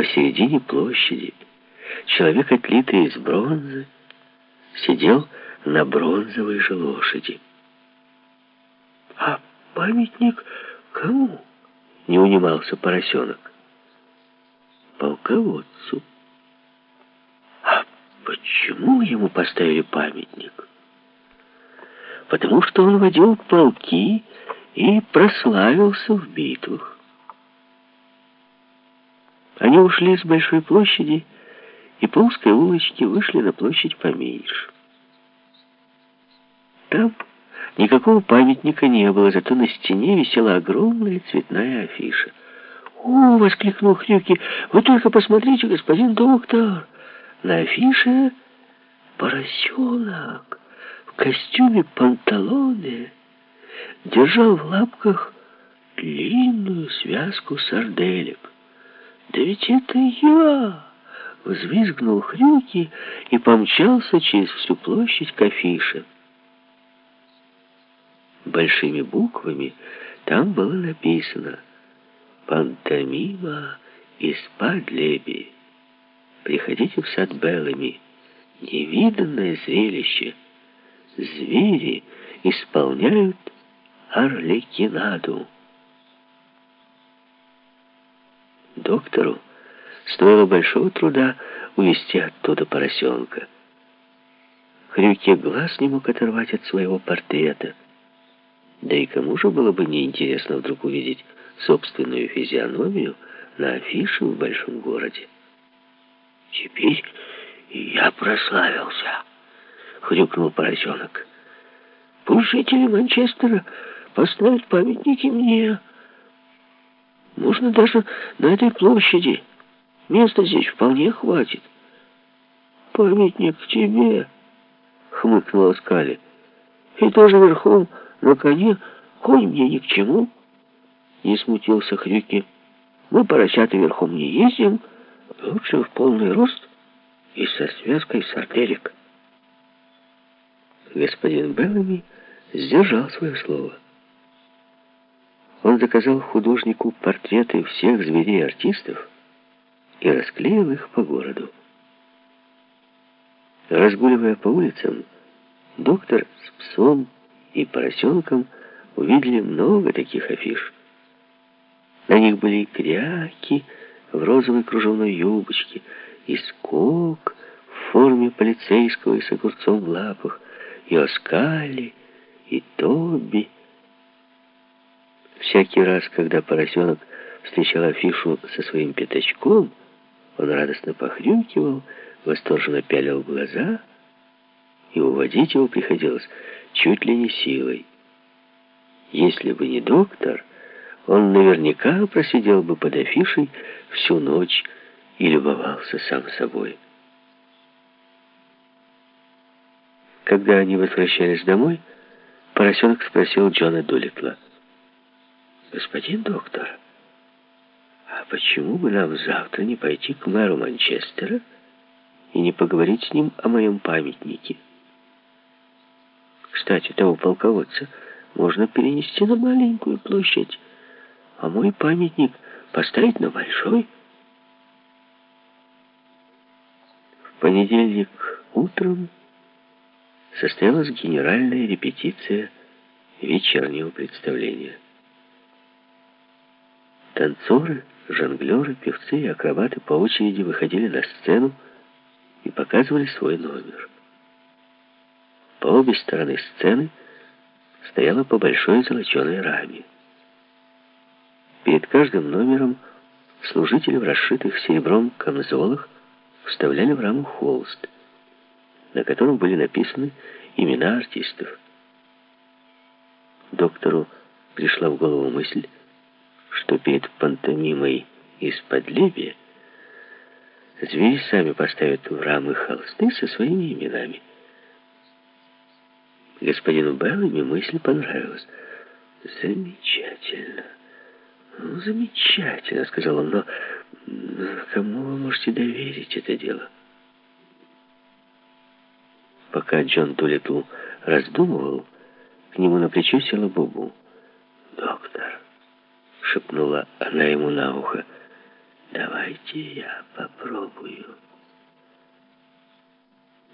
посередине площади человек, отлитый из бронзы, сидел на бронзовой же лошади. «А памятник кому?» — не унимался поросенок. «Полководцу». «А почему ему поставили памятник?» «Потому что он водил полки и прославился в битвах». Они ушли с большой площади и по узкой улочке вышли на площадь поменьше. Там никакого памятника не было, зато на стене висела огромная цветная афиша. «О!» — воскликнул Хрюки. «Вы только посмотрите, господин доктор! На афише поросенок в костюме панталоне держал в лапках длинную связку сарделек. «Да ведь это я!» — взвизгнул Хрюки и помчался через всю площадь к афише. Большими буквами там было написано «Пантомима из Падлеби». Приходите в сад Беллами. Невиданное зрелище. Звери исполняют Арлекинаду. Доктору стоило большого труда увести оттуда поросенка. Хрюке глаз не мог оторвать от своего портрета. Да и кому же было бы неинтересно вдруг увидеть собственную физиономию на афише в большом городе? «Теперь я прославился», — хрюкнул поросенок. «Пусть жители Манчестера поставят памятники мне». Можно даже на этой площади. Места здесь вполне хватит. Памятник тебе, хмыкнула Скали. И тоже верхом на коне конь мне ни к чему. Не смутился Хрюки. Мы поросята верхом не ездим, лучше в полный рост и со связкой сарделек. Господин Беллами сдержал свое слово. Он заказал художнику портреты всех зверей-артистов и расклеил их по городу. Разгуливая по улицам, доктор с псом и поросенком увидели много таких афиш. На них были и кряки в розовой кружевной юбочке, и скок в форме полицейского и с огурцом в лапах, и Оскали, и Тоби, Всякий раз, когда поросенок встречал афишу со своим пятачком, он радостно похрюкивал, восторженно пялил глаза, и уводить его приходилось чуть ли не силой. Если бы не доктор, он наверняка просидел бы под афишей всю ночь и любовался сам собой. Когда они возвращались домой, поросенок спросил Джона Дулитла — «Господин доктор, а почему бы нам завтра не пойти к мэру Манчестера и не поговорить с ним о моем памятнике? Кстати, того полководца можно перенести на маленькую площадь, а мой памятник поставить на большой». В понедельник утром состоялась генеральная репетиция вечернего представления. Танцоры, жонглеры, певцы и акробаты по очереди выходили на сцену и показывали свой номер. По обе стороны сцены стояла по большой золоченой раме. Перед каждым номером служители в расшитых серебром камзолах вставляли в раму холст, на котором были написаны имена артистов. Доктору пришла в голову мысль, что перед пантомимой из-под лебия звери сами поставят в рамы холсты со своими именами. Господину Беллами мысль понравилась. «Замечательно, ну, замечательно», — сказал он, «но кому вы можете доверить это дело?» Пока Джон Тулитл раздумывал, к нему на плечо села Бубу. Шепнула она ему на ухо. Давайте я попробую.